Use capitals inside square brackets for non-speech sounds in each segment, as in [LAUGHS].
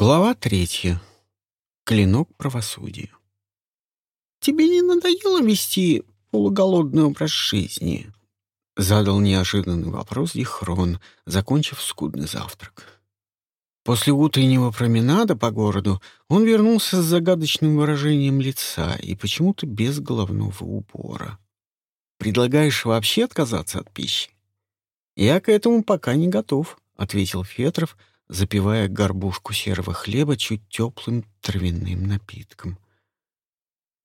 Глава третья. Клинок правосудия. «Тебе не надоело вести полуголодный образ жизни?» — задал неожиданный вопрос Дихрон, закончив скудный завтрак. После утреннего променада по городу он вернулся с загадочным выражением лица и почему-то без головного убора. «Предлагаешь вообще отказаться от пищи?» «Я к этому пока не готов», — ответил Фетров, — запивая горбушку серого хлеба чуть теплым травяным напитком.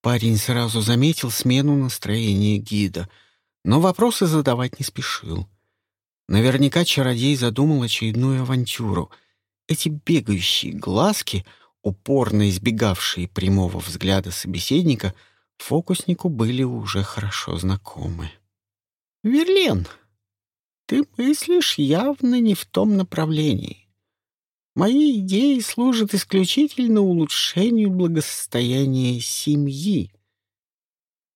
Парень сразу заметил смену настроения гида, но вопросы задавать не спешил. Наверняка чародей задумал очередную авантюру. Эти бегающие глазки, упорно избегавшие прямого взгляда собеседника, фокуснику были уже хорошо знакомы. «Верлен, ты мыслишь явно не в том направлении. Мои идеи служат исключительно улучшению благосостояния семьи.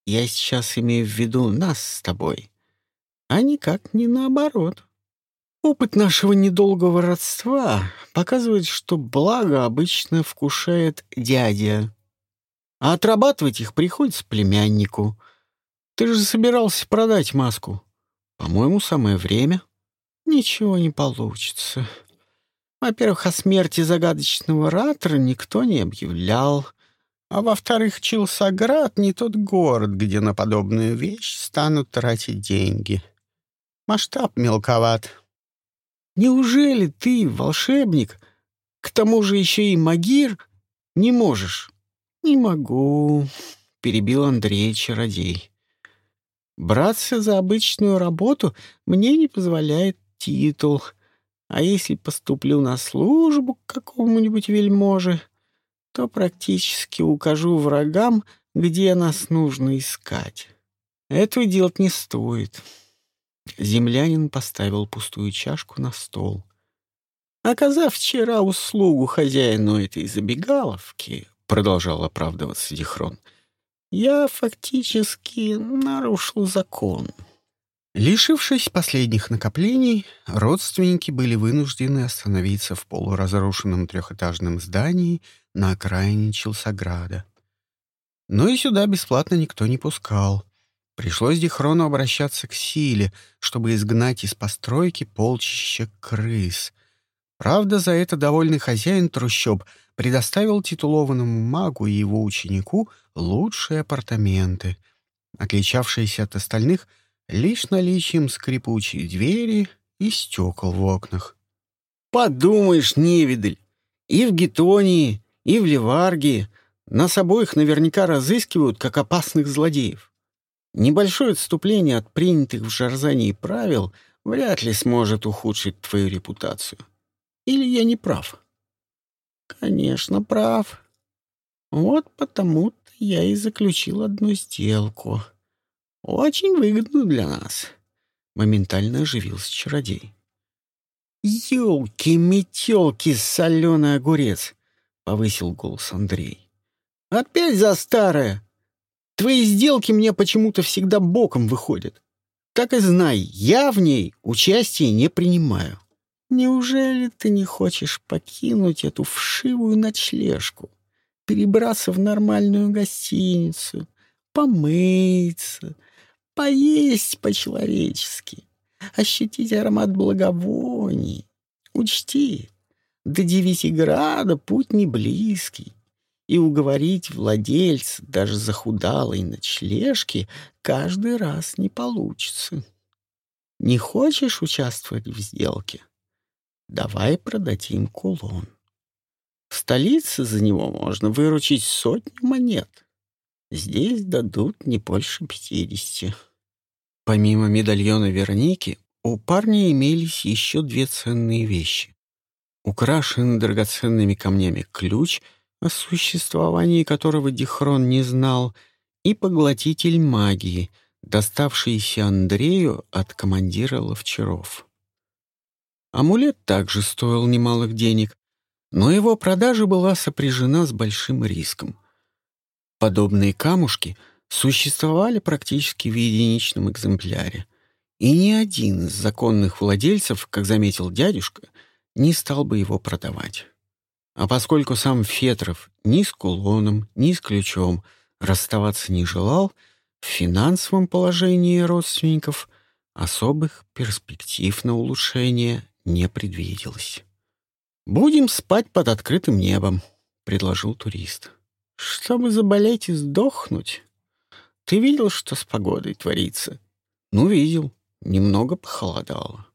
Я сейчас имею в виду нас с тобой, а никак не наоборот. Опыт нашего недолгого родства показывает, что благо обычно вкушает дядя, а отрабатывать их приходится племяннику. Ты же собирался продать маску. По-моему, самое время. Ничего не получится. Во-первых, о смерти загадочного ратора никто не объявлял. А во-вторых, Чилсаград не тот город, где на подобную вещь станут тратить деньги. Масштаб мелковат. Неужели ты, волшебник, к тому же еще и магир, не можешь? Не могу, — перебил Андрей чародей. Браться за обычную работу мне не позволяет титул — а если поступлю на службу к какому-нибудь вельможе, то практически укажу врагам, где нас нужно искать. Этого делать не стоит. Землянин поставил пустую чашку на стол. Оказав вчера услугу хозяину этой забегаловки, продолжал оправдываться Дихрон, я фактически нарушил закон. Лишившись последних накоплений, родственники были вынуждены остановиться в полуразрушенном трехэтажном здании на окраине Челсограда. Но и сюда бесплатно никто не пускал. Пришлось Дихрону обращаться к силе, чтобы изгнать из постройки полчища крыс. Правда, за это довольный хозяин трущоб предоставил титулованному магу и его ученику лучшие апартаменты, отличавшиеся от остальных — лишь наличием скрипучей двери и стекол в окнах. «Подумаешь, невидаль! И в Гетонии, и в Ливаргии нас обоих наверняка разыскивают как опасных злодеев. Небольшое отступление от принятых в Жарзании правил вряд ли сможет ухудшить твою репутацию. Или я не прав?» «Конечно, прав. Вот потому-то я и заключил одну сделку». Очень выгодно для нас. Моментально оживился чародей. «Елки-метелки, соленый огурец!» — повысил голос Андрей. «Опять за старое! Твои сделки мне почему-то всегда боком выходят. Так и знай, я в ней участия не принимаю. Неужели ты не хочешь покинуть эту вшивую ночлежку, перебраться в нормальную гостиницу, помыться, поесть по-человечески, ощутить аромат благовоний. Учти, до девяти града путь не близкий, и уговорить владельца даже захудалой ночлежки каждый раз не получится. Не хочешь участвовать в сделке? Давай продадим кулон. В столице за него можно выручить сотню монет. Здесь дадут не больше пятидесяти. Помимо медальона Верники, у парня имелись еще две ценные вещи. Украшенный драгоценными камнями ключ, о существовании которого Дихрон не знал, и поглотитель магии, доставшийся Андрею от командира ловчаров. Амулет также стоил немалых денег, но его продажа была сопряжена с большим риском. Подобные камушки — существовали практически в единичном экземпляре, и ни один из законных владельцев, как заметил дядюшка, не стал бы его продавать. А поскольку сам Фетров ни с кулоном, ни с ключом расставаться не желал, в финансовом положении родственников особых перспектив на улучшение не предвиделось. «Будем спать под открытым небом», — предложил турист. «Чтобы заболеть и сдохнуть? Ты видел, что с погодой творится?» «Ну, видел. Немного похолодало.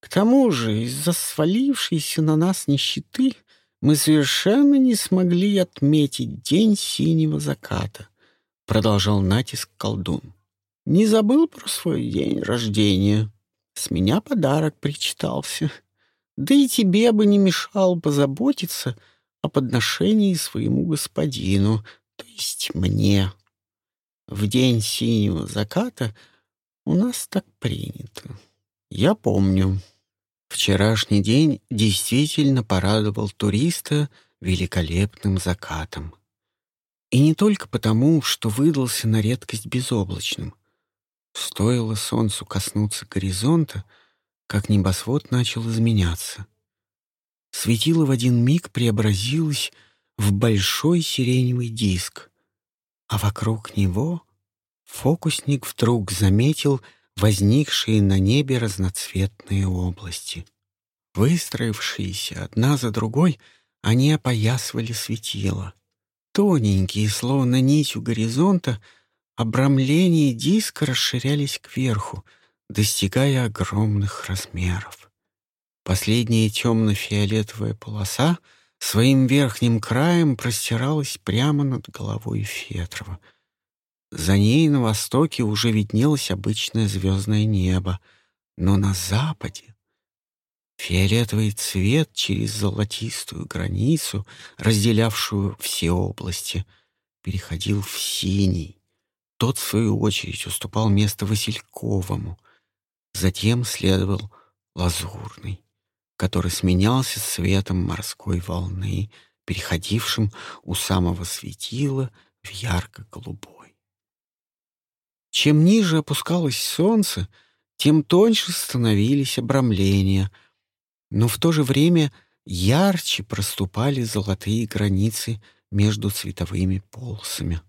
К тому же из-за свалившейся на нас нищеты мы совершенно не смогли отметить день синего заката», — продолжал натиск колдун. «Не забыл про свой день рождения? С меня подарок причитался». Да и тебе бы не мешало позаботиться о подношении своему господину, то есть мне. В день синего заката у нас так принято. Я помню. Вчерашний день действительно порадовал туриста великолепным закатом. И не только потому, что выдался на редкость безоблачным. Стоило солнцу коснуться горизонта — как небосвод начал изменяться. Светило в один миг преобразилось в большой сиреневый диск, а вокруг него фокусник вдруг заметил возникшие на небе разноцветные области. Выстроившиеся одна за другой, они опоясывали светило. Тоненькие, словно нить у горизонта, обрамления диска расширялись кверху — достигая огромных размеров. Последняя темно-фиолетовая полоса своим верхним краем простиралась прямо над головой Фетрова. За ней на востоке уже виднелось обычное звездное небо, но на западе фиолетовый цвет через золотистую границу, разделявшую все области, переходил в синий. Тот, в свою очередь, уступал место Васильковому — Затем следовал лазурный, который сменялся светом морской волны, переходившим у самого светила в ярко-голубой. Чем ниже опускалось солнце, тем тоньше становились обрамления, но в то же время ярче проступали золотые границы между цветовыми полосами.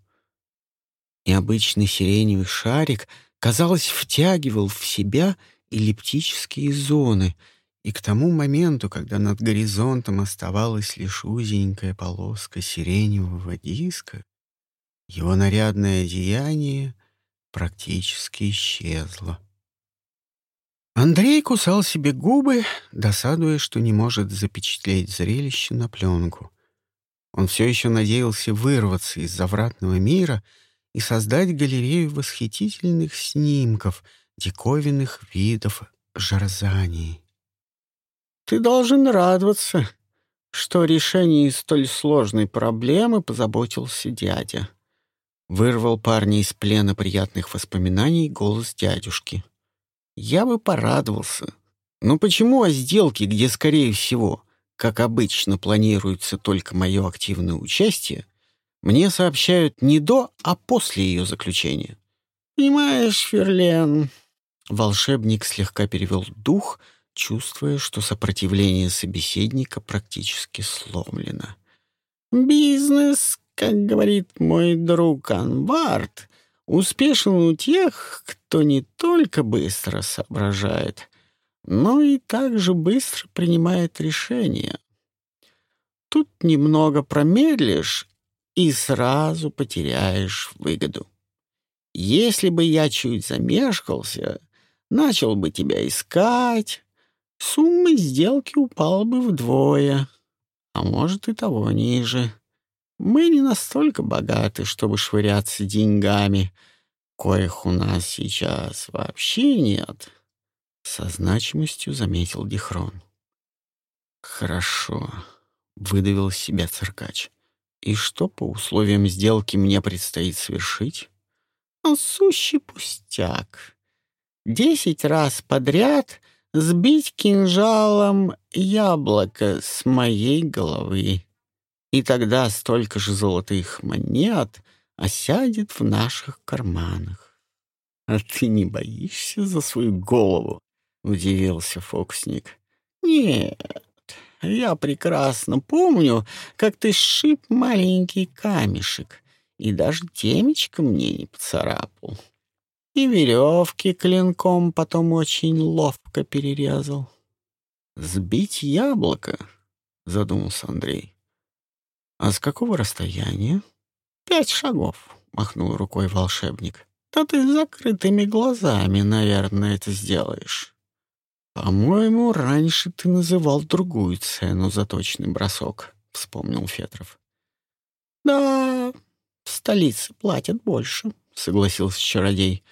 Необычный сиреневый шарик казалось, втягивал в себя эллиптические зоны, и к тому моменту, когда над горизонтом оставалась лишь узенькая полоска сиреневого диска, его нарядное одеяние практически исчезло. Андрей кусал себе губы, досадуя, что не может запечатлеть зрелище на пленку. Он все еще надеялся вырваться из завратного мира — и создать галерею восхитительных снимков диковинных видов жарзаний. Ты должен радоваться, что решении столь сложной проблемы позаботился дядя. Вырвал парня из плена приятных воспоминаний голос дядюшки. Я бы порадовался. Но почему о сделке, где, скорее всего, как обычно, планируется только мое активное участие, мне сообщают не до, а после ее заключения. «Понимаешь, Ферлен...» Волшебник слегка перевел дух, чувствуя, что сопротивление собеседника практически сломлено. «Бизнес, как говорит мой друг Анвард, успешен у тех, кто не только быстро соображает, но и также быстро принимает решения. Тут немного промедлишь, и сразу потеряешь выгоду. Если бы я чуть замешкался, начал бы тебя искать, сумма сделки упала бы вдвое, а может и того ниже. Мы не настолько богаты, чтобы швыряться деньгами, коих у нас сейчас вообще нет, — со значимостью заметил Дихрон. «Хорошо», — выдавил себя циркач. И что по условиям сделки мне предстоит совершить? Ну, сущий пустяк. Десять раз подряд сбить кинжалом яблоко с моей головы. И тогда столько же золотых монет осядет в наших карманах. — А ты не боишься за свою голову? — удивился фокусник. — Нет, Я прекрасно помню, как ты сшиб маленький камешек и даже темечко мне не поцарапал. И веревки клинком потом очень ловко перерезал. «Сбить яблоко?» — задумался Андрей. «А с какого расстояния?» «Пять шагов», — махнул рукой волшебник. «Да ты с закрытыми глазами, наверное, это сделаешь». «По-моему, раньше ты называл другую цену за точный бросок», — вспомнил Фетров. «Да, в столице платят больше», — согласился чародей.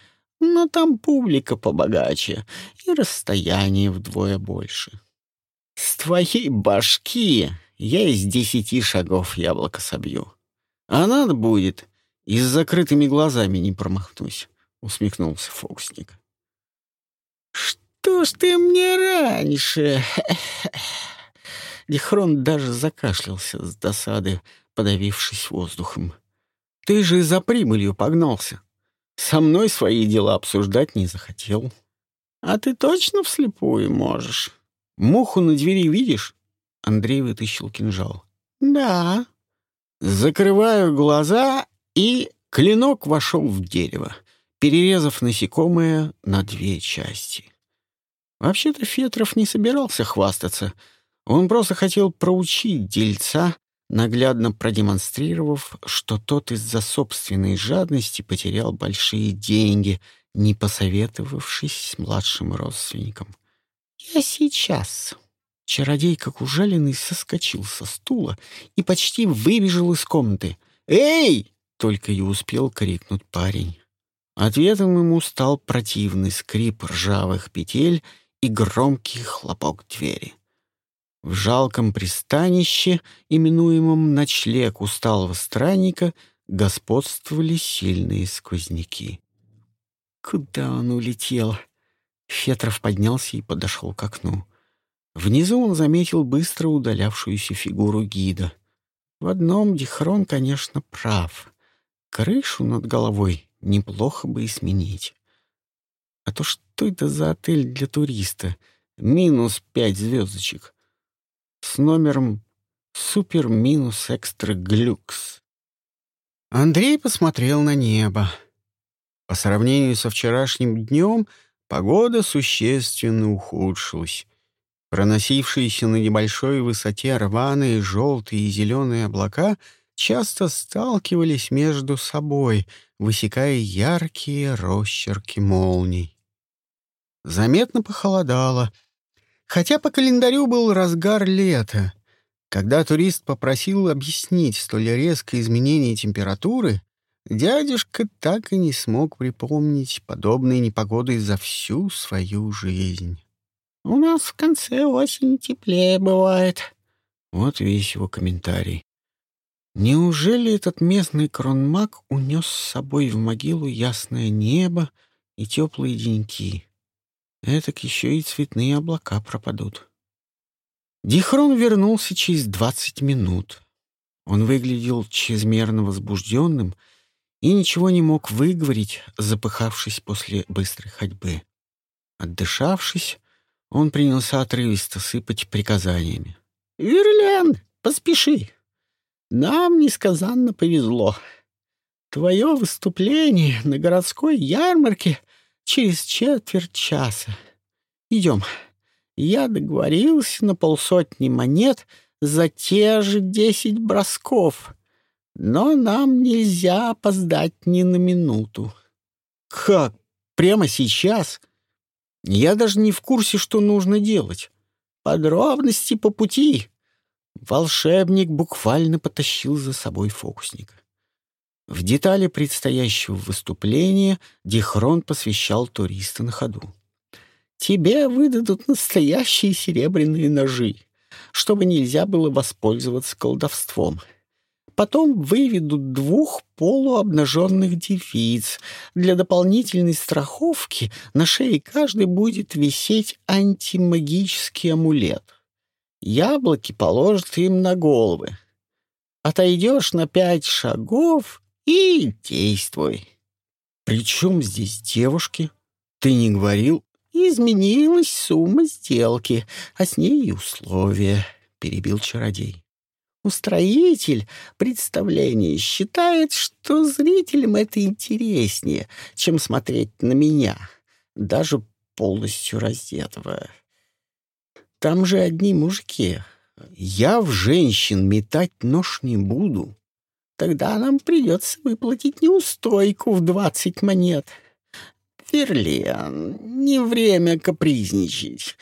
«Но там публика побогаче и расстояние вдвое больше». «С твоей башки я из десяти шагов яблоко собью. А надо будет, и с закрытыми глазами не промахнусь», — усмехнулся фокусник. «Что ж ты мне раньше?» [LAUGHS] Дихрон даже закашлялся с досады, подавившись воздухом. «Ты же за прибылью погнался. Со мной свои дела обсуждать не захотел. А ты точно вслепую можешь? Муху на двери видишь?» Андрей вытащил кинжал. «Да». Закрываю глаза, и клинок вошел в дерево, перерезав насекомое на две части. Вообще-то Фетров не собирался хвастаться. Он просто хотел проучить дельца, наглядно продемонстрировав, что тот из-за собственной жадности потерял большие деньги, не посоветовавшись с младшим родственником. «Я сейчас». Чародей, как ужаленный, соскочил со стула и почти выбежал из комнаты. «Эй!» — только и успел крикнуть парень. Ответом ему стал противный скрип ржавых петель — и громкий хлопок двери. В жалком пристанище, именуемом ночлег усталого странника, господствовали сильные сквозняки. Куда он улетел? Фетров поднялся и подошел к окну. Внизу он заметил быстро удалявшуюся фигуру гида. В одном Дихрон, конечно, прав. Крышу над головой неплохо бы и сменить. А то что это за отель для туриста? Минус пять звездочек. С номером «Супер минус экстра глюкс». Андрей посмотрел на небо. По сравнению со вчерашним днем погода существенно ухудшилась. Проносившиеся на небольшой высоте рваные желтые и зеленые облака часто сталкивались между собой, высекая яркие росчерки молний. Заметно похолодало, хотя по календарю был разгар лета. Когда турист попросил объяснить столь резкое изменение температуры, дядюшка так и не смог припомнить подобной непогоды за всю свою жизнь. «У нас в конце осени теплее бывает». Вот весь его комментарий. Неужели этот местный кронмаг унес с собой в могилу ясное небо и теплые деньки? Этак еще и цветные облака пропадут. Дихрон вернулся через двадцать минут. Он выглядел чрезмерно возбужденным и ничего не мог выговорить, запыхавшись после быстрой ходьбы. Отдышавшись, он принялся отрывисто сыпать приказаниями. «Верлен, поспеши! Нам несказанно повезло. Твое выступление на городской ярмарке через четверть часа. Идем. Я договорился на полсотни монет за те же десять бросков. Но нам нельзя опоздать ни на минуту. Как? Прямо сейчас? Я даже не в курсе, что нужно делать. Подробности по пути. Волшебник буквально потащил за собой фокусника. В детали предстоящего выступления Дихрон посвящал туриста на ходу. «Тебе выдадут настоящие серебряные ножи, чтобы нельзя было воспользоваться колдовством. Потом выведут двух полуобнаженных девиц. Для дополнительной страховки на шее каждой будет висеть антимагический амулет. Яблоки положат им на головы. Отойдешь на пять шагов и действуй. Причем здесь девушки? Ты не говорил? Изменилась сумма сделки, а с ней и условия. перебил чародей. Устроитель представления считает, что зрителям это интереснее, чем смотреть на меня, даже полностью раздетого. Там же одни мужики. Я в женщин метать нож не буду. Тогда нам придется выплатить неустойку в двадцать монет. Верлиан, не время капризничать.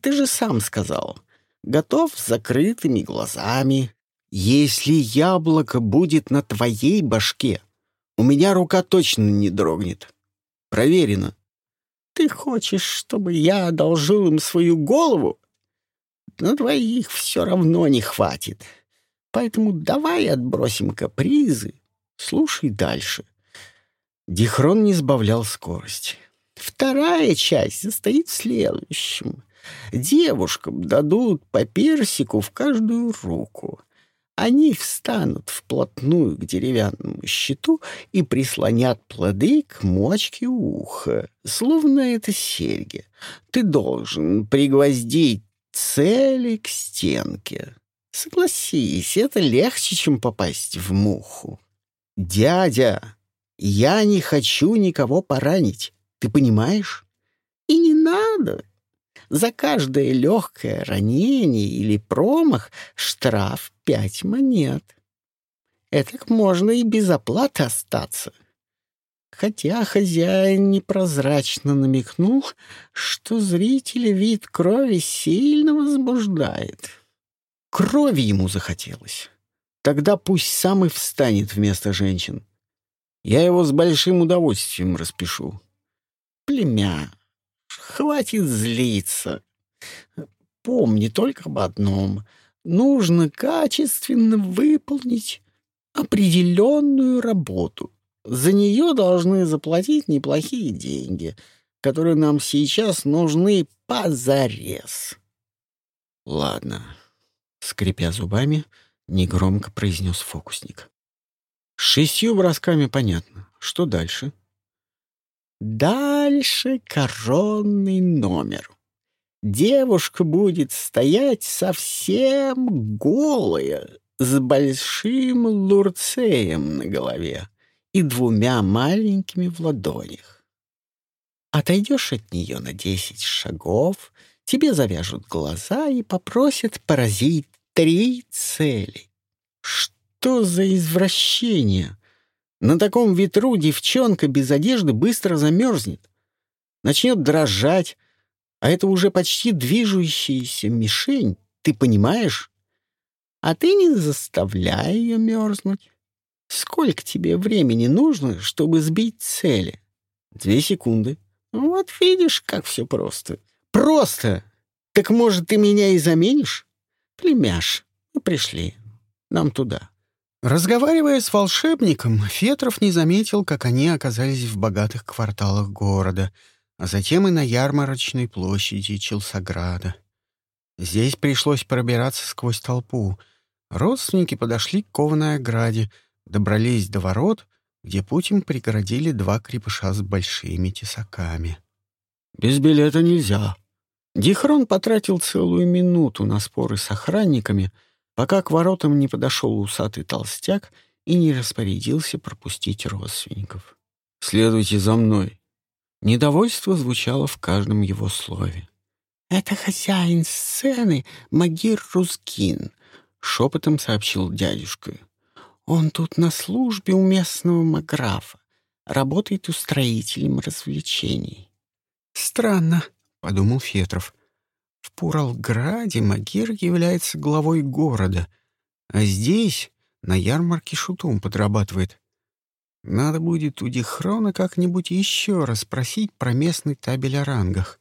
Ты же сам сказал — готов с закрытыми глазами. Если яблоко будет на твоей башке, у меня рука точно не дрогнет. Проверено. Ты хочешь, чтобы я одолжил им свою голову? На двоих все равно не хватит. Поэтому давай отбросим капризы. Слушай дальше. Дихрон не сбавлял скорость. Вторая часть состоит в следующем. Девушкам дадут по персику в каждую руку. Они встанут вплотную к деревянному щиту и прислонят плоды к мочке уха, словно это серьги. Ты должен пригвоздить цели к стенке. Согласись, это легче, чем попасть в муху. Дядя, я не хочу никого поранить, ты понимаешь? И не надо, за каждое легкое ранение или промах штраф пять монет. Это можно и без оплаты остаться. Хотя хозяин непрозрачно намекнул, что зрителя вид крови сильно возбуждает. Крови ему захотелось. Тогда пусть сам и встанет вместо женщин. Я его с большим удовольствием распишу. Племя, Хватит злиться. Помни только об одном. Нужно качественно выполнить определенную работу. За нее должны заплатить неплохие деньги, которые нам сейчас нужны позарез. Ладно, скрипя зубами, негромко произнес фокусник. С шестью бросками понятно. Что дальше? Дальше коронный номер. Девушка будет стоять совсем голая, с большим лурцеем на голове и двумя маленькими в ладонях. Отойдешь от нее на десять шагов, тебе завяжут глаза и попросят поразить три цели. Что за извращение? На таком ветру девчонка без одежды быстро замерзнет, начнет дрожать, а это уже почти движущаяся мишень, ты понимаешь? А ты не заставляй ее мерзнуть. Сколько тебе времени нужно, чтобы сбить цели? Две секунды. Вот видишь, как все просто. Просто! Так, может, ты меня и заменишь? Племяш, мы пришли. Нам туда. Разговаривая с волшебником, Фетров не заметил, как они оказались в богатых кварталах города, а затем и на ярмарочной площади Челсограда. Здесь пришлось пробираться сквозь толпу. Родственники подошли к кованой ограде, добрались до ворот, где путь им преградили два крепыша с большими тесаками. «Без билета нельзя». Дихрон потратил целую минуту на споры с охранниками — пока к воротам не подошел усатый толстяк и не распорядился пропустить родственников. «Следуйте за мной». Недовольство звучало в каждом его слове. «Это хозяин сцены Магир Рускин», — шепотом сообщил дядюшка. «Он тут на службе у местного маграфа, работает устроителем развлечений». «Странно», — подумал Фетров. В Пуралграде Магир является главой города, а здесь на ярмарке шутом подрабатывает. Надо будет у Дихрона как-нибудь еще раз спросить про местный табель о рангах.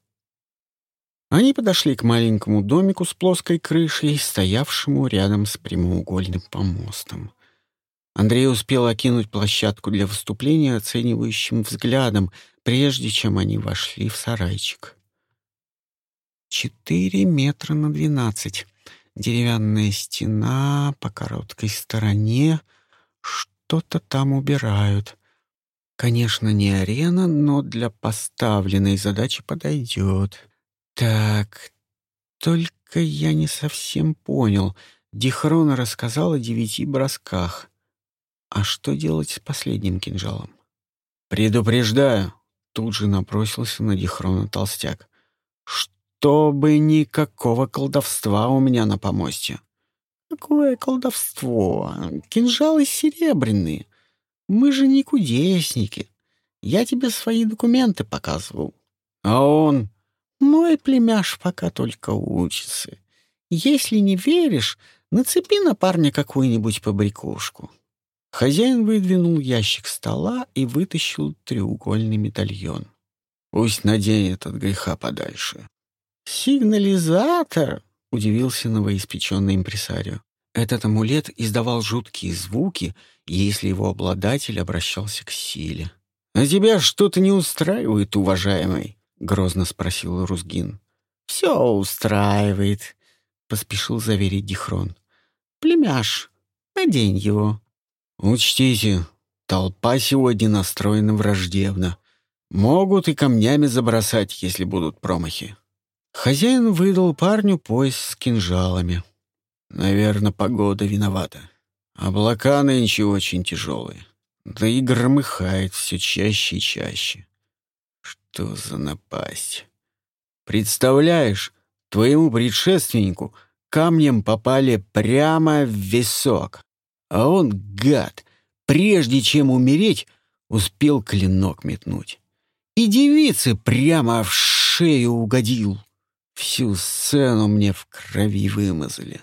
Они подошли к маленькому домику с плоской крышей, стоявшему рядом с прямоугольным помостом. Андрей успел окинуть площадку для выступления оценивающим взглядом, прежде чем они вошли в сарайчик. Четыре метра на двенадцать. Деревянная стена по короткой стороне. Что-то там убирают. Конечно, не арена, но для поставленной задачи подойдет. Так, только я не совсем понял. Дихрона рассказал о девяти бросках. А что делать с последним кинжалом? «Предупреждаю!» — тут же набросился на Дихрона толстяк. «Чтобы никакого колдовства у меня на помосте!» «Какое колдовство? Кинжалы серебряные. Мы же не кудесники. Я тебе свои документы показывал. А он... Мой племяш пока только учится. Если не веришь, нацепи на парня какую-нибудь побрякушку. Хозяин выдвинул ящик стола и вытащил треугольный медальон. Пусть наденет от греха подальше. «Сигнализатор!» — удивился новоиспеченный импресарио. Этот амулет издавал жуткие звуки, если его обладатель обращался к силе. «А тебя что-то не устраивает, уважаемый?» — грозно спросил Рузгин. «Все устраивает», — поспешил заверить Дихрон. «Племяш, надень его». «Учтите, толпа сегодня настроена враждебно. Могут и камнями забросать, если будут промахи». Хозяин выдал парню пояс с кинжалами. Наверное, погода виновата. Облака нынче очень тяжелые. Да и громыхает все чаще и чаще. Что за напасть? Представляешь, твоему предшественнику камнем попали прямо в висок. А он, гад, прежде чем умереть, успел клинок метнуть. И девице прямо в шею угодил. Всю сцену мне в крови вымазали.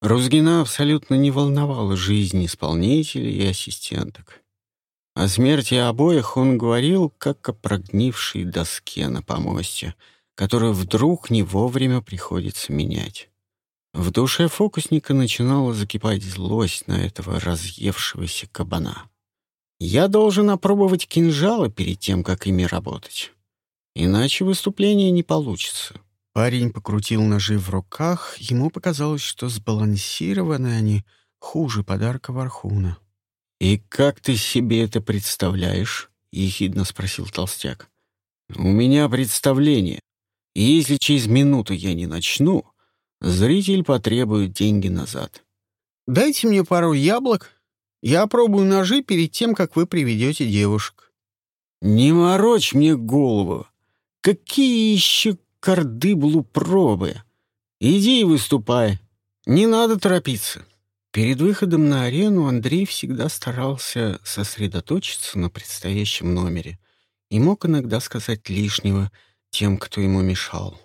Рузгина абсолютно не волновала жизнь исполнителей и ассистенток. О смерти обоих он говорил, как о прогнившей доске на помосте, которую вдруг не вовремя приходится менять. В душе фокусника начинала закипать злость на этого разъевшегося кабана. «Я должен опробовать кинжалы перед тем, как ими работать. Иначе выступление не получится». Парень покрутил ножи в руках, ему показалось, что сбалансированы они хуже подарка Вархуна. «И как ты себе это представляешь?» — ехидно спросил толстяк. «У меня представление. И если через минуту я не начну, зритель потребует деньги назад». «Дайте мне пару яблок. Я опробую ножи перед тем, как вы приведете девушек». «Не морочь мне голову. Какие еще кардыблу пробы? Иди и выступай. Не надо торопиться». Перед выходом на арену Андрей всегда старался сосредоточиться на предстоящем номере и мог иногда сказать лишнего тем, кто ему мешал.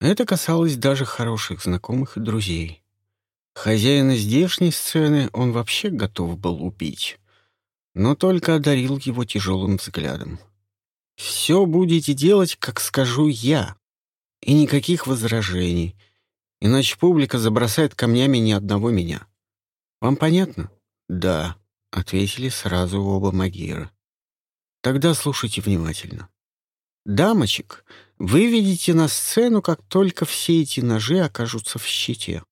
Это касалось даже хороших знакомых и друзей. Хозяина здешней сцены он вообще готов был убить, но только одарил его тяжелым взглядом. «Все будете делать, как скажу я, и никаких возражений, иначе публика забросает камнями ни одного меня». Вам понятно? Да, ответили сразу оба Магира. Тогда слушайте внимательно. Дамочек, вы видите на сцену, как только все эти ножи окажутся в щите.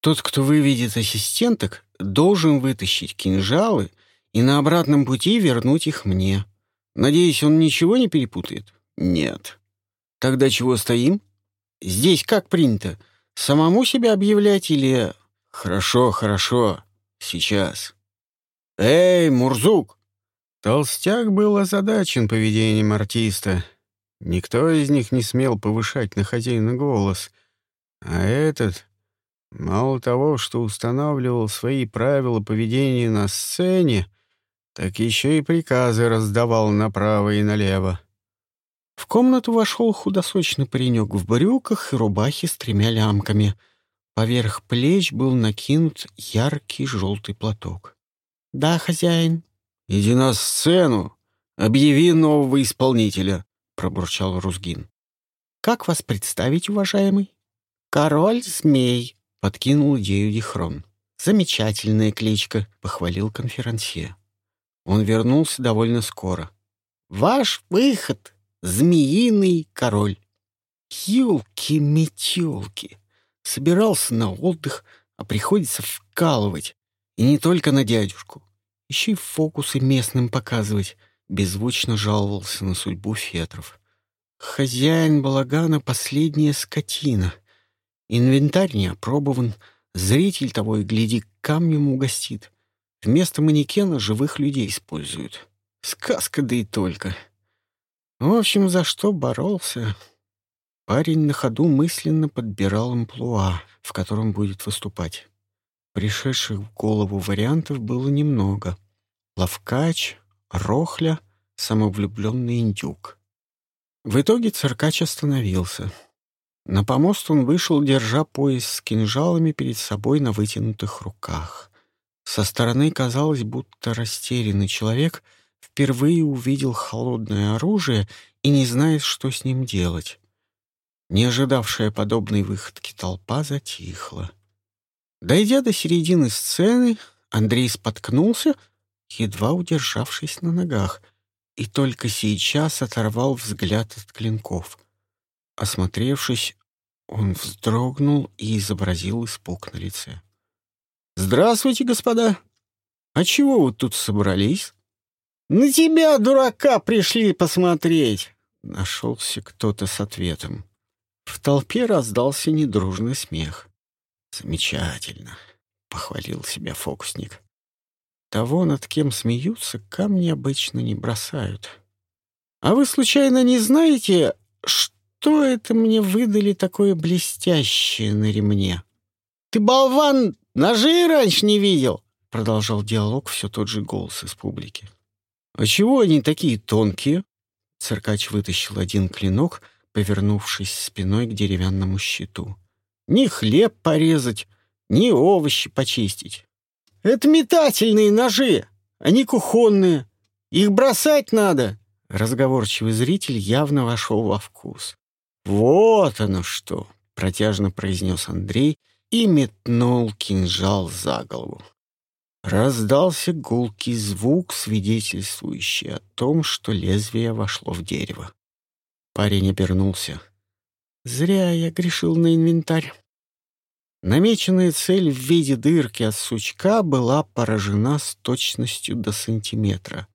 Тот, кто выведет ассистенток, должен вытащить кинжалы и на обратном пути вернуть их мне. Надеюсь, он ничего не перепутает? Нет. Тогда чего стоим? Здесь как принято? Самому себя объявлять или «Хорошо, хорошо. Сейчас». «Эй, Мурзук!» Толстяк был озадачен поведением артиста. Никто из них не смел повышать на хозяина голос. А этот, мало того, что устанавливал свои правила поведения на сцене, так еще и приказы раздавал направо и налево. В комнату вошел худосочный паренек в брюках и рубахе с тремя лямками — Поверх плеч был накинут яркий желтый платок. «Да, хозяин». «Иди на сцену, объяви нового исполнителя», — пробурчал Рузгин. «Как вас представить, уважаемый?» «Король-змей», — подкинул идею Дихрон. «Замечательная кличка», — похвалил конферансье. Он вернулся довольно скоро. «Ваш выход, змеиный король». «Елки-метелки!» Собирался на отдых, а приходится вкалывать. И не только на дядюшку. Еще и фокусы местным показывать. Беззвучно жаловался на судьбу Фетров. Хозяин балагана — последняя скотина. Инвентарь не опробован, зритель того и гляди камнем угостит. Вместо манекена живых людей используют. Сказка да и только. В общем, за что боролся? Парень на ходу мысленно подбирал амплуа, в котором будет выступать. Пришедших в голову вариантов было немного. Лавкач, Рохля, самовлюбленный индюк. В итоге циркач остановился. На помост он вышел, держа пояс с кинжалами перед собой на вытянутых руках. Со стороны казалось, будто растерянный человек впервые увидел холодное оружие и не знает, что с ним делать. Не ожидавшая подобной выходки толпа затихла. Дойдя до середины сцены, Андрей споткнулся, едва удержавшись на ногах, и только сейчас оторвал взгляд от клинков. Осмотревшись, он вздрогнул и изобразил испуг на лице. «Здравствуйте, господа! А чего вы тут собрались?» «На тебя, дурака, пришли посмотреть!» Нашелся кто-то с ответом. В толпе раздался недружный смех. «Замечательно!» — похвалил себя фокусник. Того, над кем смеются, камни обычно не бросают. «А вы, случайно, не знаете, что это мне выдали такое блестящее на ремне?» «Ты, болван, ножи раньше не видел!» — продолжал диалог все тот же голос из публики. «А чего они такие тонкие?» Циркач вытащил один клинок, повернувшись спиной к деревянному щиту. «Ни хлеб порезать, ни овощи почистить. Это метательные ножи, они кухонные. Их бросать надо!» Разговорчивый зритель явно вошел во вкус. «Вот оно что!» — протяжно произнес Андрей и метнул кинжал за голову. Раздался гулкий звук, свидетельствующий о том, что лезвие вошло в дерево. Парень обернулся. «Зря я грешил на инвентарь». Намеченная цель в виде дырки от сучка была поражена с точностью до сантиметра.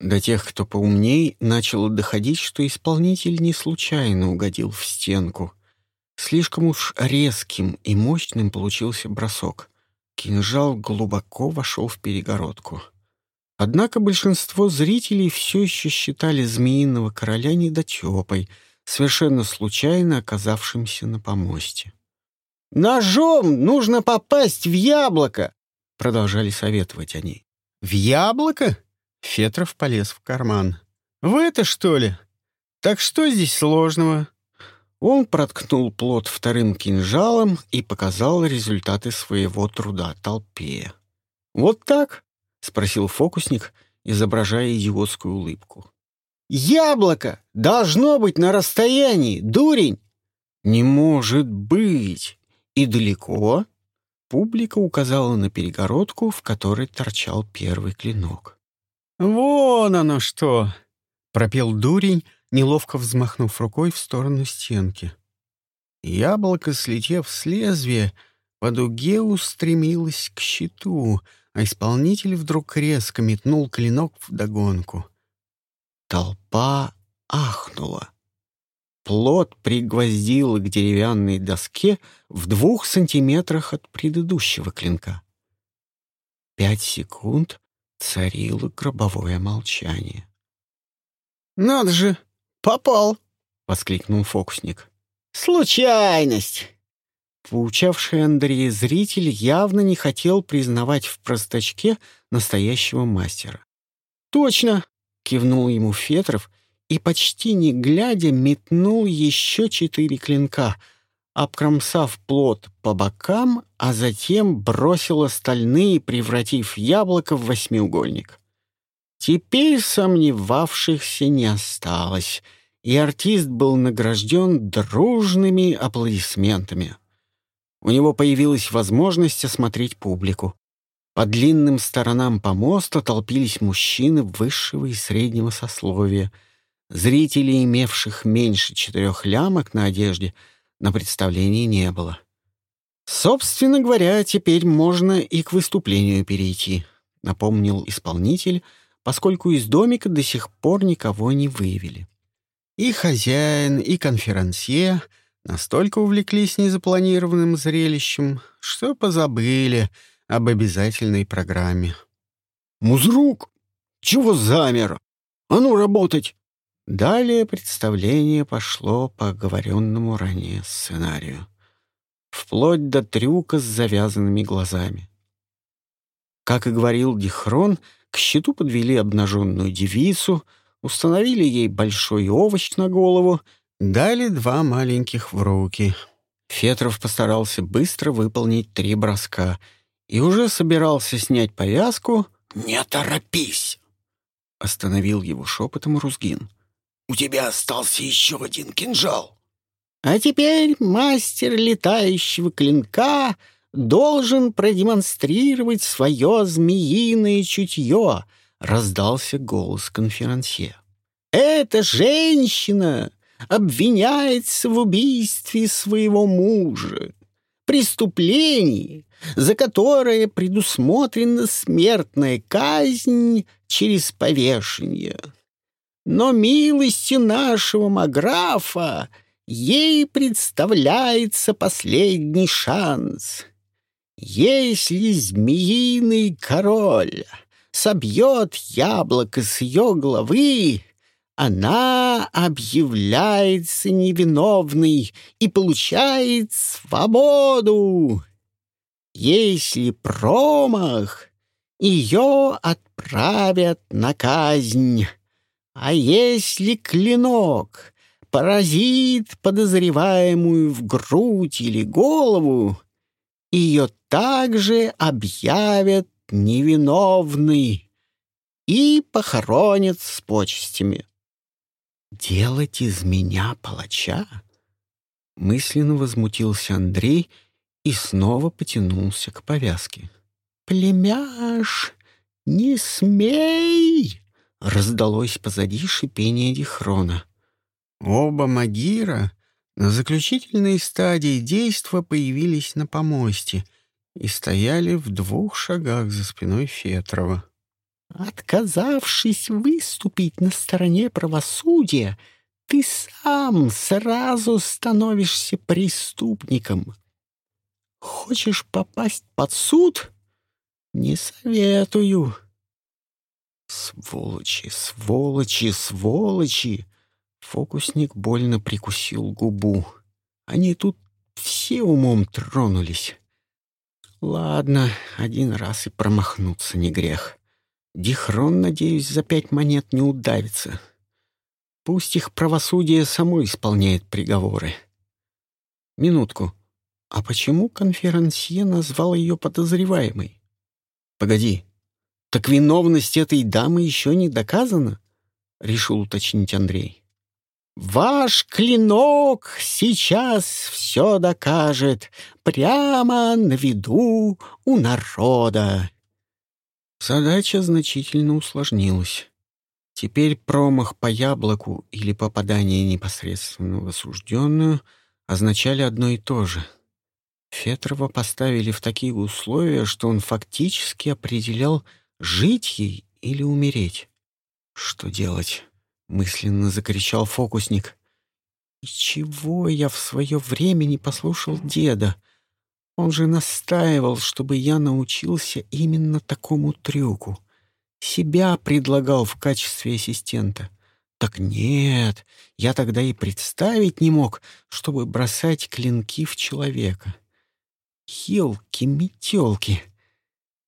До тех, кто поумней, начало доходить, что исполнитель не случайно угодил в стенку. Слишком уж резким и мощным получился бросок. Кинжал глубоко вошел в перегородку. Однако большинство зрителей все еще считали Змеиного Короля недотепой, совершенно случайно оказавшимся на помосте. «Ножом нужно попасть в яблоко!» — продолжали советовать они. «В яблоко?» — Фетров полез в карман. «В это, что ли? Так что здесь сложного?» Он проткнул плод вторым кинжалом и показал результаты своего труда толпе. «Вот так?» — спросил фокусник, изображая идиотскую улыбку. «Яблоко должно быть на расстоянии, дурень!» «Не может быть! И далеко?» Публика указала на перегородку, в которой торчал первый клинок. «Вон оно что!» — пропел дурень, неловко взмахнув рукой в сторону стенки. Яблоко, слетев с лезвия, по дуге устремилось к щиту, а исполнитель вдруг резко метнул клинок вдогонку. Толпа ахнула. Плод пригвоздил к деревянной доске в двух сантиметрах от предыдущего клинка. Пять секунд царило гробовое молчание. «Надо же! Попал!» — воскликнул фокусник. «Случайность!» Поучавший Андрея зритель явно не хотел признавать в простачке настоящего мастера. «Точно!» — кивнул ему Фетров и, почти не глядя, метнул еще четыре клинка, обкромсав плод по бокам, а затем бросил остальные, превратив яблоко в восьмиугольник. Теперь сомневавшихся не осталось, и артист был награжден дружными аплодисментами. У него появилась возможность осмотреть публику. По длинным сторонам помоста толпились мужчины высшего и среднего сословия. Зрителей, имевших меньше четырех лямок на одежде, на представлении не было. «Собственно говоря, теперь можно и к выступлению перейти», — напомнил исполнитель, поскольку из домика до сих пор никого не вывели. И хозяин, и конферансье Настолько увлеклись незапланированным зрелищем, что позабыли об обязательной программе. «Музрук! Чего замер? А ну, работать!» Далее представление пошло по оговоренному ранее сценарию. Вплоть до трюка с завязанными глазами. Как и говорил Дихрон, к щиту подвели обнаженную девицу, установили ей большой овощ на голову, дали два маленьких в руки. Фетров постарался быстро выполнить три броска и уже собирался снять повязку. «Не торопись!» — остановил его шепотом Рузгин. У тебя остался еще один кинжал. А теперь мастер летающего клинка должен продемонстрировать свое змеиное чутье, раздался голос конферансье. Эта женщина обвиняется в убийстве своего мужа, преступлении, за которое предусмотрена смертная казнь через повешение. Но милостью нашего Маграфа ей представляется последний шанс. Если змеиный король собьет яблоко с ее головы, она объявляется невиновной и получает свободу. Если промах, ее отправят на казнь. А если клинок поразит подозреваемую в грудь или голову, ее также объявят невиновной и похоронят с почестями. «Делать из меня палача?» Мысленно возмутился Андрей и снова потянулся к повязке. «Племяш, не смей!» раздалось позади шипение Дихрона. Оба Магира на заключительной стадии действа появились на помосте и стояли в двух шагах за спиной Фетрова. «Отказавшись выступить на стороне правосудия, ты сам сразу становишься преступником. Хочешь попасть под суд? Не советую». Сволочи, сволочи, сволочи! Фокусник больно прикусил губу. Они тут все умом тронулись. Ладно, один раз и промахнуться не грех. Дихрон, надеюсь, за пять монет не удавится. Пусть их правосудие само исполняет приговоры. Минутку. А почему конферансье назвал ее подозреваемой? Погоди, «Так виновность этой дамы еще не доказана?» — решил уточнить Андрей. «Ваш клинок сейчас все докажет, прямо на виду у народа». Задача значительно усложнилась. Теперь промах по яблоку или попадание непосредственно в осужденную означали одно и то же. Фетрова поставили в такие условия, что он фактически определял Жить ей или умереть? Что делать? Мысленно закричал фокусник. И чего я в свое время не послушал деда? Он же настаивал, чтобы я научился именно такому трюку. Себя предлагал в качестве ассистента. Так нет, я тогда и представить не мог, чтобы бросать клинки в человека. Елки-метелки!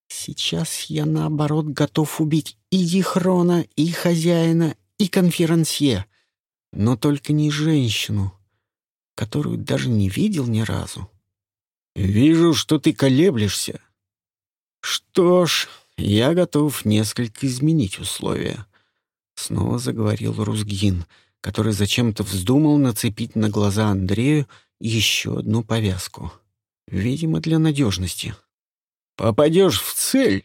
Сейчас я, наоборот, готов убить и Дихрона, и хозяина, и конферансье, но только не женщину, которую даже не видел ни разу. «Вижу, что ты колеблешься. Что ж, я готов несколько изменить условия», — снова заговорил Рузгин, который зачем-то вздумал нацепить на глаза Андрею еще одну повязку. Видимо, для надежности. Попадешь в цель,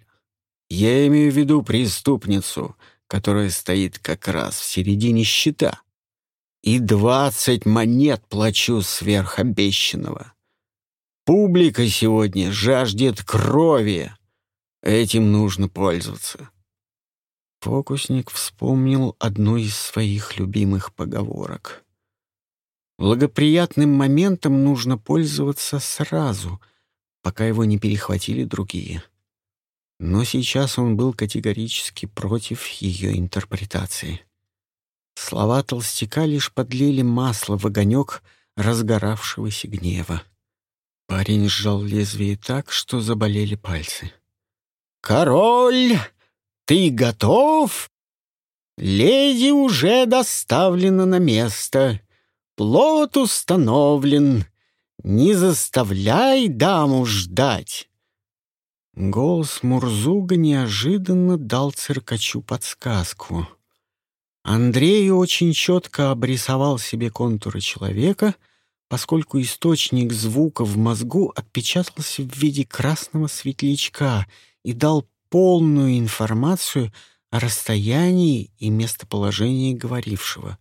я имею в виду преступницу, которая стоит как раз в середине щита. И двадцать монет плачу сверх обещанного. Публика сегодня жаждет крови. Этим нужно пользоваться. Фокусник вспомнил одну из своих любимых поговорок. Благоприятным моментом нужно пользоваться сразу, пока его не перехватили другие. Но сейчас он был категорически против ее интерпретации. Слова толстяка лишь подлили масло в огонек разгоравшегося гнева. Парень сжал лезвие так, что заболели пальцы. «Король, ты готов?» «Леди уже доставлена на место. Плод установлен. Не заставляй даму ждать». Голос Мурзуга неожиданно дал циркачу подсказку. Андрей очень четко обрисовал себе контуры человека, поскольку источник звука в мозгу отпечатался в виде красного светлячка и дал полную информацию о расстоянии и местоположении говорившего.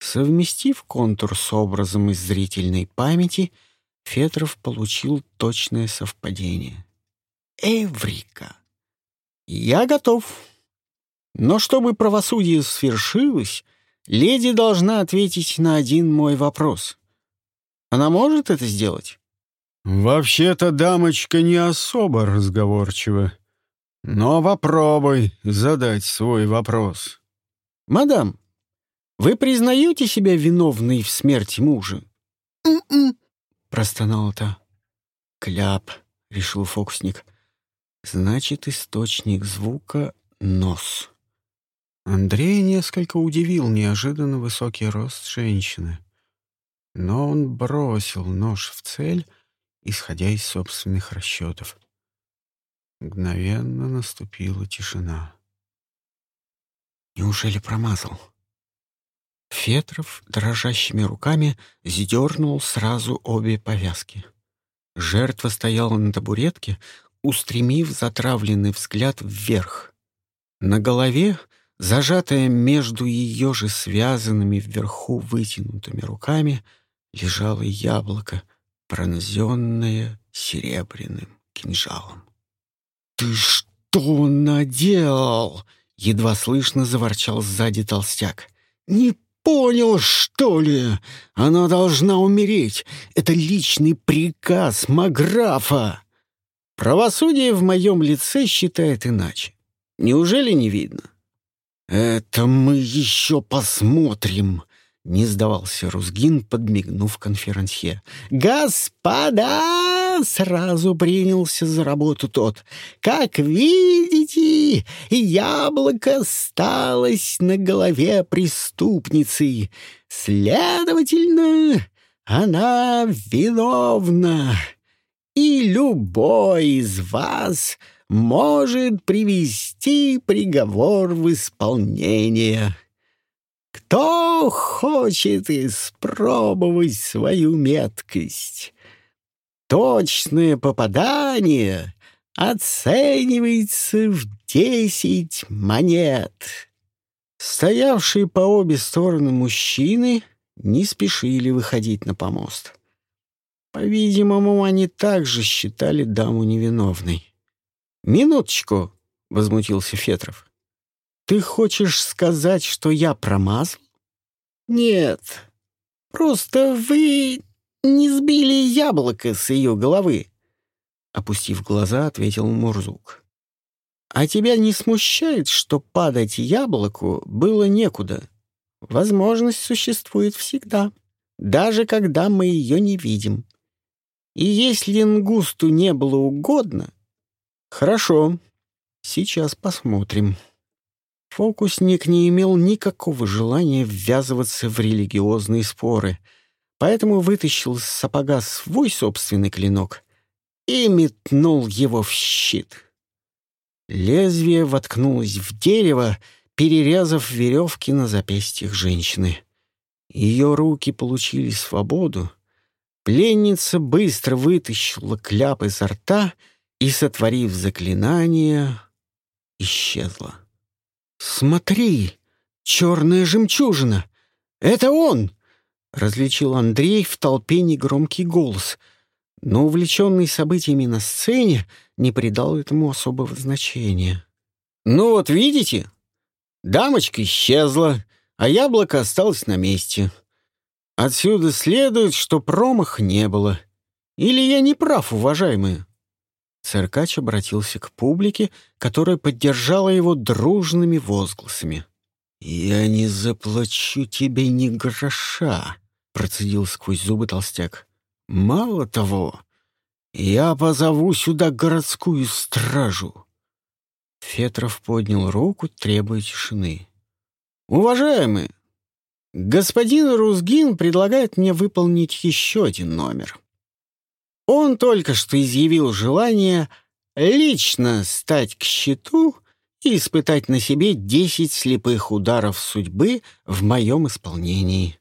Совместив контур с образом из зрительной памяти, Фетров получил точное совпадение. Эврика. Я готов. Но чтобы правосудие свершилось, леди должна ответить на один мой вопрос. Она может это сделать? Вообще-то дамочка не особо разговорчива. Но попробуй задать свой вопрос. Мадам, вы признаете себя виновной в смерти мужа? «М-м», простонала та. Кляп, решил фокусник. Значит, источник звука — нос. Андрей несколько удивил неожиданно высокий рост женщины. Но он бросил нож в цель, исходя из собственных расчетов. Мгновенно наступила тишина. Неужели промазал? Фетров дрожащими руками сдернул сразу обе повязки. Жертва стояла на табуретке, устремив затравленный взгляд вверх. На голове, зажатая между ее же связанными вверху вытянутыми руками, лежало яблоко, пронзенное серебряным кинжалом. «Ты что наделал?» — едва слышно заворчал сзади толстяк. «Не понял, что ли? Она должна умереть. Это личный приказ Маграфа!» Правосудие в моем лице считает иначе. Неужели не видно? «Это мы еще посмотрим», — не сдавался Рузгин, подмигнув конферансье. «Господа!» — сразу принялся за работу тот. «Как видите, яблоко осталось на голове преступницы. Следовательно, она виновна и любой из вас может привести приговор в исполнение. Кто хочет испробовать свою меткость? Точное попадание оценивается в десять монет. Стоявшие по обе стороны мужчины не спешили выходить на помост. По-видимому, они также считали даму невиновной. «Минуточку», — возмутился Фетров. «Ты хочешь сказать, что я промазал?» «Нет, просто вы не сбили яблоко с ее головы», — опустив глаза, ответил Мурзук. «А тебя не смущает, что падать яблоку было некуда? Возможность существует всегда, даже когда мы ее не видим. И если Нгусту не было угодно... Хорошо, сейчас посмотрим. Фокусник не имел никакого желания ввязываться в религиозные споры, поэтому вытащил с сапога свой собственный клинок и метнул его в щит. Лезвие воткнулось в дерево, перерезав веревки на запястьях женщины. Ее руки получили свободу, Пленница быстро вытащила кляп изо рта и, сотворив заклинание, исчезла. «Смотри, черная жемчужина! Это он!» — различил Андрей в толпе негромкий голос, но, увлеченный событиями на сцене, не придал этому особого значения. «Ну вот видите, дамочка исчезла, а яблоко осталось на месте. Отсюда следует, что промаха не было. Или я не прав, уважаемые?» Циркач обратился к публике, которая поддержала его дружными возгласами. «Я не заплачу тебе ни гроша», — процедил сквозь зубы толстяк. «Мало того, я позову сюда городскую стражу». Фетров поднял руку, требуя тишины. «Уважаемые, господин Рузгин предлагает мне выполнить еще один номер. Он только что изъявил желание лично стать к счету и испытать на себе десять слепых ударов судьбы в моем исполнении.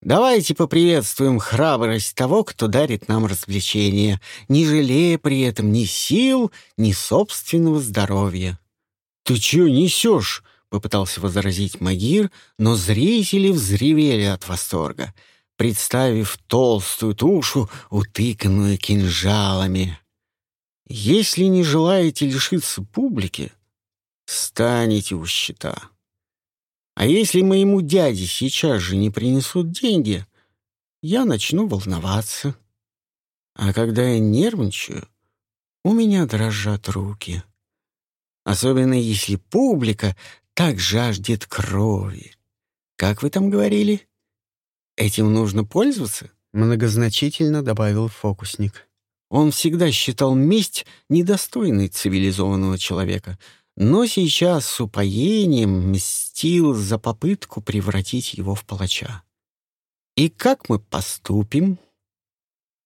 Давайте поприветствуем храбрость того, кто дарит нам развлечения, не жалея при этом ни сил, ни собственного здоровья. «Ты чё несешь?» — попытался возразить Магир, но зрители взревели от восторга, представив толстую тушу, утыканную кинжалами. «Если не желаете лишиться публики, станете у счета». А если моему дяде сейчас же не принесут деньги, я начну волноваться. А когда я нервничаю, у меня дрожат руки. Особенно если публика так жаждет крови. Как вы там говорили? Этим нужно пользоваться? Многозначительно добавил фокусник. Он всегда считал месть недостойной цивилизованного человека — но сейчас с упоением мстил за попытку превратить его в палача. «И как мы поступим?»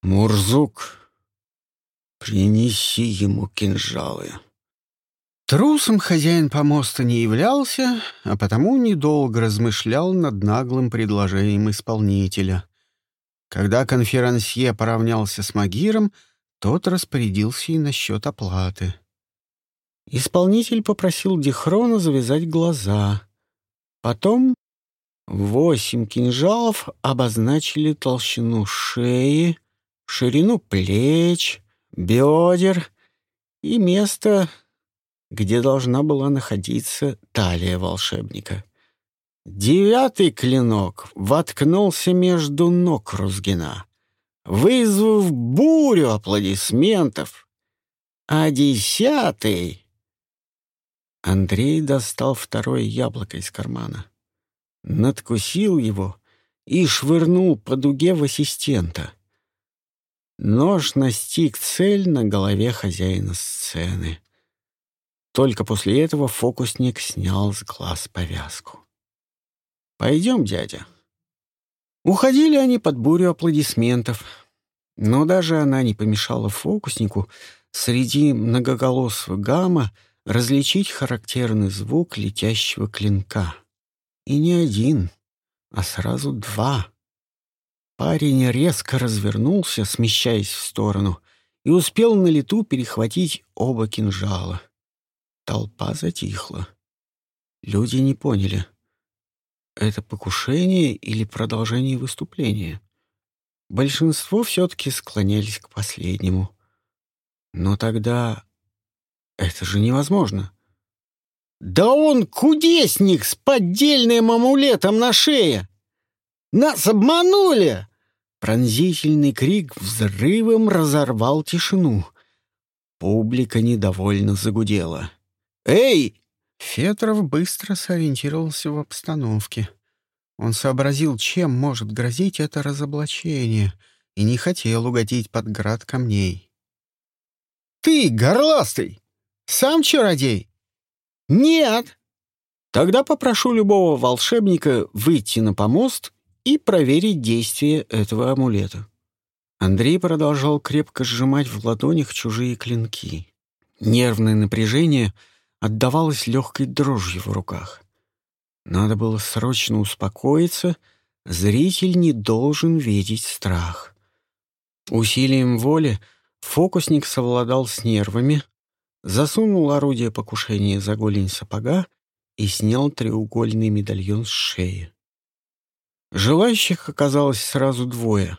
«Мурзук, принеси ему кинжалы». Трусом хозяин помоста не являлся, а потому недолго размышлял над наглым предложением исполнителя. Когда конферансье поравнялся с Магиром, тот распорядился и насчет оплаты. Исполнитель попросил Дихрона завязать глаза. Потом восемь кинжалов обозначили толщину шеи, ширину плеч, бедер и место, где должна была находиться талия волшебника. Девятый клинок воткнулся между ног Рузгина, вызвав бурю аплодисментов, а десятый Андрей достал второе яблоко из кармана, надкусил его и швырнул по дуге в ассистента. Нож настиг цель на голове хозяина сцены. Только после этого фокусник снял с глаз повязку. «Пойдем, дядя». Уходили они под бурю аплодисментов, но даже она не помешала фокуснику среди многоголосого гамма различить характерный звук летящего клинка. И не один, а сразу два. Парень резко развернулся, смещаясь в сторону, и успел на лету перехватить оба кинжала. Толпа затихла. Люди не поняли, это покушение или продолжение выступления. Большинство все-таки склонялись к последнему. Но тогда это же невозможно. «Да он кудесник с поддельным амулетом на шее! Нас обманули!» Пронзительный крик взрывом разорвал тишину. Публика недовольно загудела. «Эй!» Фетров быстро сориентировался в обстановке. Он сообразил, чем может грозить это разоблачение, и не хотел угодить под град камней. «Ты, горластый, сам чародей? Нет. Тогда попрошу любого волшебника выйти на помост и проверить действие этого амулета. Андрей продолжал крепко сжимать в ладонях чужие клинки. Нервное напряжение отдавалось легкой дрожью в руках. Надо было срочно успокоиться, зритель не должен видеть страх. Усилием воли фокусник совладал с нервами, засунул орудие покушения за голень сапога и снял треугольный медальон с шеи. Желающих оказалось сразу двое.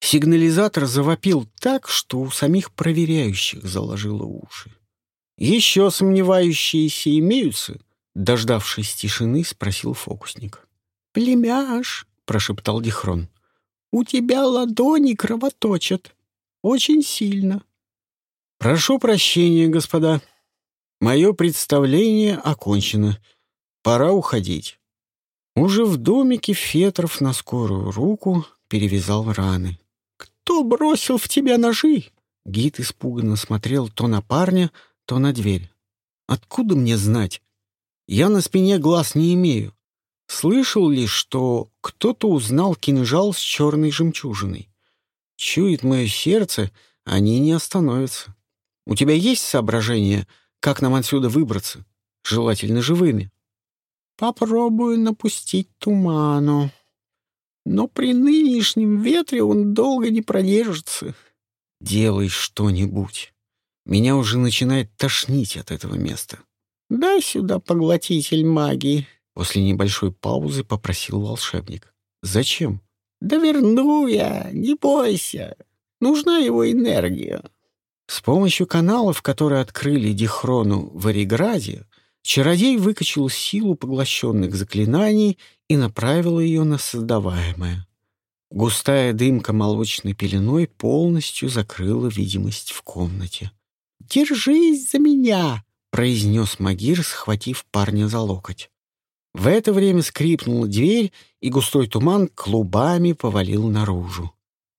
Сигнализатор завопил так, что у самих проверяющих заложило уши. «Еще сомневающиеся имеются?» Дождавшись тишины, спросил фокусник. «Племяш, прошептал Дихрон. «У тебя ладони кровоточат. Очень сильно». «Прошу прощения, господа. Мое представление окончено. Пора уходить». Уже в домике Фетров на скорую руку перевязал раны. «Кто бросил в тебя ножи?» Гид испуганно смотрел то на парня, то на дверь. «Откуда мне знать? Я на спине глаз не имею. Слышал лишь, что кто-то узнал кинжал с черной жемчужиной. Чует мое сердце, они не остановятся. У тебя есть соображение, как нам отсюда выбраться? Желательно живыми. Попробую напустить туману. Но при нынешнем ветре он долго не продержится. Делай что-нибудь. Меня уже начинает тошнить от этого места. Дай сюда поглотитель магии. После небольшой паузы попросил волшебник. «Зачем?» «Да верну я, не бойся. Нужна его энергия». С помощью каналов, которые открыли Дихрону в Ориграде, чародей выкачал силу поглощенных заклинаний и направил ее на создаваемое. Густая дымка молочной пеленой полностью закрыла видимость в комнате. «Держись за меня!» — произнес Магир, схватив парня за локоть. В это время скрипнула дверь, и густой туман клубами повалил наружу.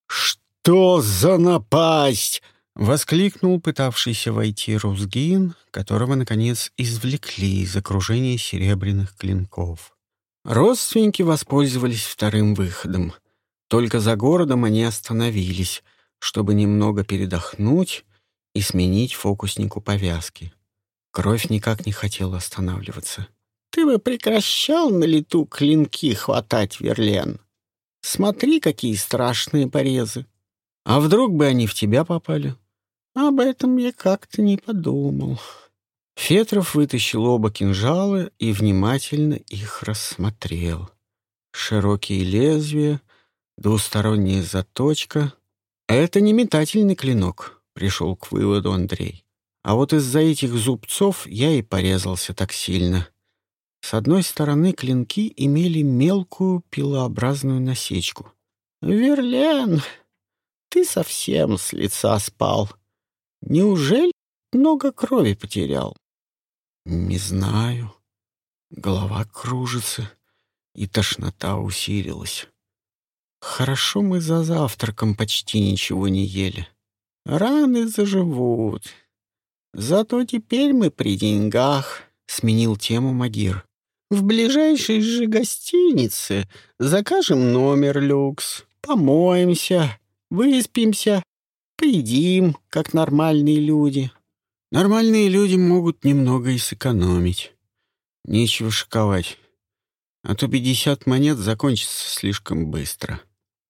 «Что за напасть?» — воскликнул пытавшийся войти Рузгин, которого, наконец, извлекли из окружения серебряных клинков. Родственники воспользовались вторым выходом. Только за городом они остановились, чтобы немного передохнуть и сменить фокуснику повязки. Кровь никак не хотела останавливаться. Ты бы прекращал на лету клинки хватать, Верлен. Смотри, какие страшные порезы. А вдруг бы они в тебя попали? Об этом я как-то не подумал. Фетров вытащил оба кинжала и внимательно их рассмотрел. Широкие лезвия, двусторонняя заточка. Это не метательный клинок, пришел к выводу Андрей. А вот из-за этих зубцов я и порезался так сильно. С одной стороны клинки имели мелкую пилообразную насечку. «Верлен, ты совсем с лица спал. Неужели много крови потерял?» «Не знаю. Голова кружится, и тошнота усилилась. Хорошо мы за завтраком почти ничего не ели. Раны заживут. Зато теперь мы при деньгах», — сменил тему Магир. В ближайшей же гостинице закажем номер люкс, помоемся, выспимся, поедим, как нормальные люди. Нормальные люди могут немного и сэкономить. Нечего шиковать. А то пятьдесят монет закончится слишком быстро.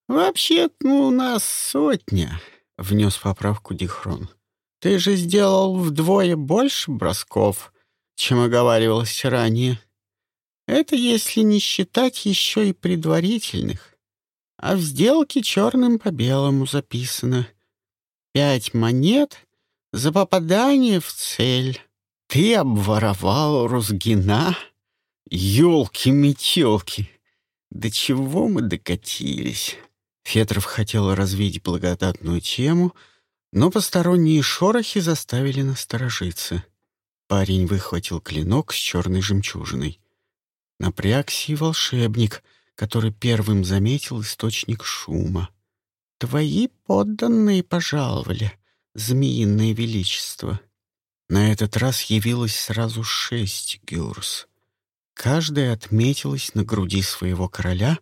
«Вообще-то ну, у нас сотня», — внес поправку Дихрон. «Ты же сделал вдвое больше бросков, чем оговаривалось ранее». Это если не считать еще и предварительных. А в сделке черным по белому записано. Пять монет за попадание в цель. Ты обворовал Рузгина? Ёлки-метёлки! До чего мы докатились? Фетров хотел развить благодатную тему, но посторонние шорохи заставили насторожиться. Парень выхватил клинок с черной жемчужиной. Напрягся и волшебник, который первым заметил источник шума. «Твои подданные пожаловали, змеиное величество». На этот раз явилось сразу шесть гюрс. Каждая отметилась на груди своего короля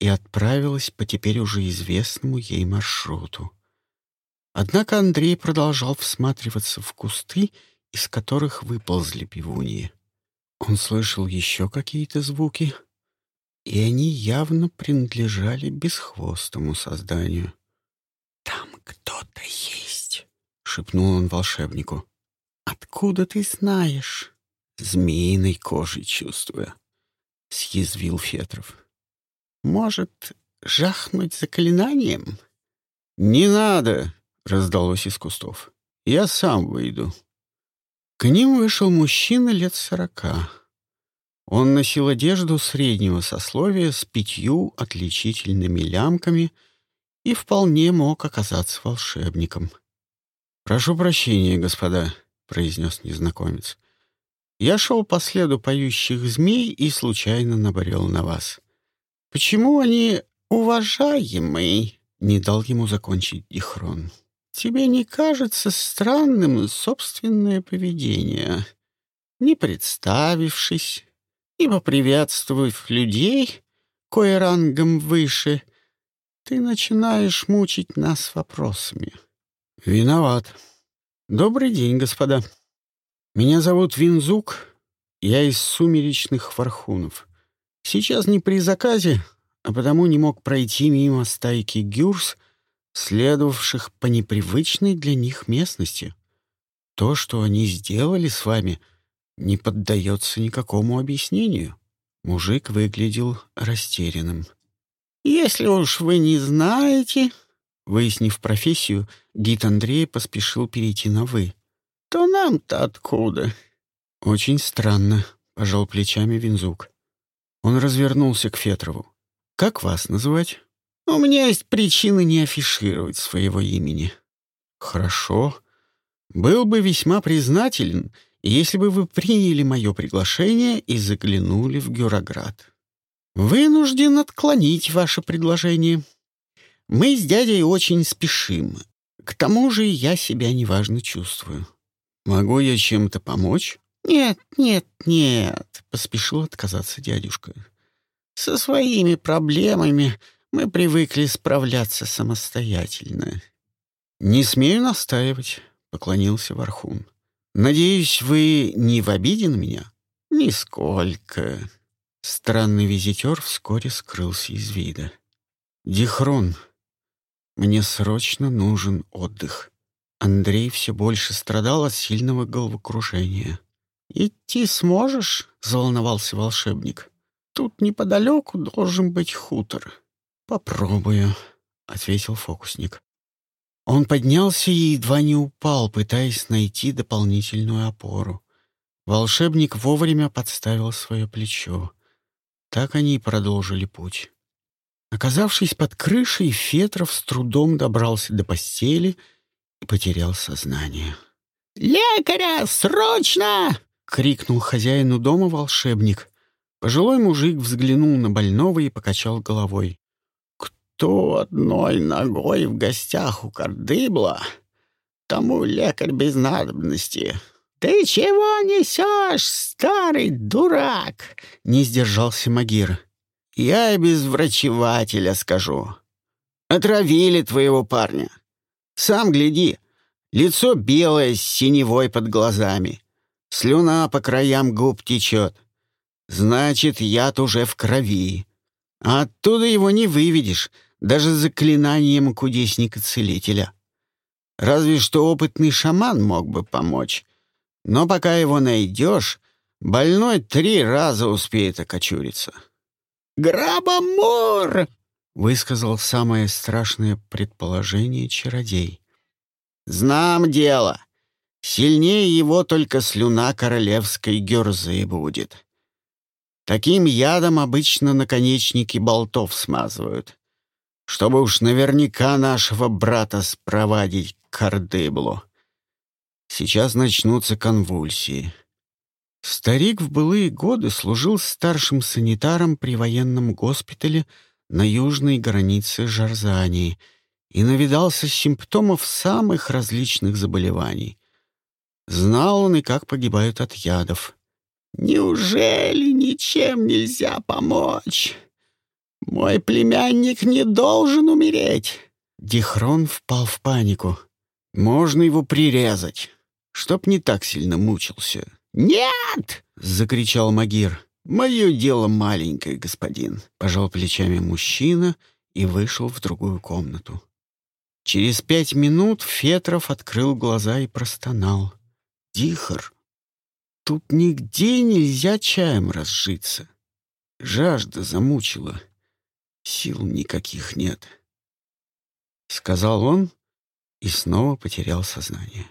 и отправилась по теперь уже известному ей маршруту. Однако Андрей продолжал всматриваться в кусты, из которых выползли пивуньи. Он слышал еще какие-то звуки, и они явно принадлежали бесхвостому созданию. «Там кто-то есть», — шепнул он волшебнику. «Откуда ты знаешь?» «Змеиной кожей чувствуя», — съязвил Фетров. «Может, жахнуть заклинанием?» «Не надо!» — раздалось из кустов. «Я сам выйду». К ним вышел мужчина лет сорока. Он носил одежду среднего сословия с пятью отличительными лямками и вполне мог оказаться волшебником. «Прошу прощения, господа», — произнес незнакомец. «Я шел по следу поющих змей и случайно набрел на вас. Почему они уважаемый?» — не дал ему закончить Дихрон. «Тебе не кажется странным собственное поведение? Не представившись, и поприветствовав людей, кое рангом выше, ты начинаешь мучить нас вопросами. Виноват. Добрый день, господа. Меня зовут Винзук, я из сумеречных вархунов. Сейчас не при заказе, а потому не мог пройти мимо стайки гюрс, следовавших по непривычной для них местности. То, что они сделали с вами — не поддается никакому объяснению. Мужик выглядел растерянным. «Если уж вы не знаете...» Выяснив профессию, гид Андрей поспешил перейти на «вы». «То нам-то откуда?» «Очень странно», — пожал плечами Винзук. Он развернулся к Фетрову. «Как вас называть?» «У меня есть причины не афишировать своего имени». «Хорошо. Был бы весьма признателен, если бы вы приняли мое приглашение и заглянули в Гюроград. Вынужден отклонить ваше предложение. Мы с дядей очень спешим. К тому же я себя неважно чувствую. Могу я чем-то помочь? Нет, нет, нет, поспешил отказаться дядюшка. Со своими проблемами мы привыкли справляться самостоятельно. Не смею настаивать, поклонился Вархун. «Надеюсь, вы не в обиде на меня?» «Нисколько». Странный визитер вскоре скрылся из вида. «Дихрон, мне срочно нужен отдых». Андрей все больше страдал от сильного головокружения. «Идти сможешь?» — заволновался волшебник. «Тут неподалеку должен быть хутор». «Попробую», — ответил фокусник. Он поднялся и едва не упал, пытаясь найти дополнительную опору. Волшебник вовремя подставил свое плечо. Так они и продолжили путь. Оказавшись под крышей, Фетров с трудом добрался до постели и потерял сознание. «Лекаря! Срочно!» — крикнул хозяину дома волшебник. Пожилой мужик взглянул на больного и покачал головой кто одной ногой в гостях у Кардыбла, тому лекарь без надобности. «Ты чего несешь, старый дурак?» — не сдержался Магир. «Я и без врачевателя скажу. Отравили твоего парня. Сам гляди, лицо белое с синевой под глазами, слюна по краям губ течет. Значит, яд уже в крови. А оттуда его не выведешь, даже заклинанием кудесника-целителя. Разве что опытный шаман мог бы помочь. Но пока его найдешь, больной три раза успеет окочуриться. «Грабомор!» — высказал самое страшное предположение чародей. «Знам дело. Сильнее его только слюна королевской герзы будет. Таким ядом обычно наконечники болтов смазывают чтобы уж наверняка нашего брата спровадить к Ардыблу. Сейчас начнутся конвульсии. Старик в былые годы служил старшим санитаром при военном госпитале на южной границе Жарзании и навидался симптомов самых различных заболеваний. Знал он и как погибают от ядов. «Неужели ничем нельзя помочь?» «Мой племянник не должен умереть!» Дихрон впал в панику. «Можно его прирезать, чтоб не так сильно мучился». «Нет!» — закричал Магир. «Мое дело маленькое, господин», — пожал плечами мужчина и вышел в другую комнату. Через пять минут Фетров открыл глаза и простонал. «Дихор, тут нигде нельзя чаем разжиться. Жажда замучила» сил никаких нет», — сказал он и снова потерял сознание.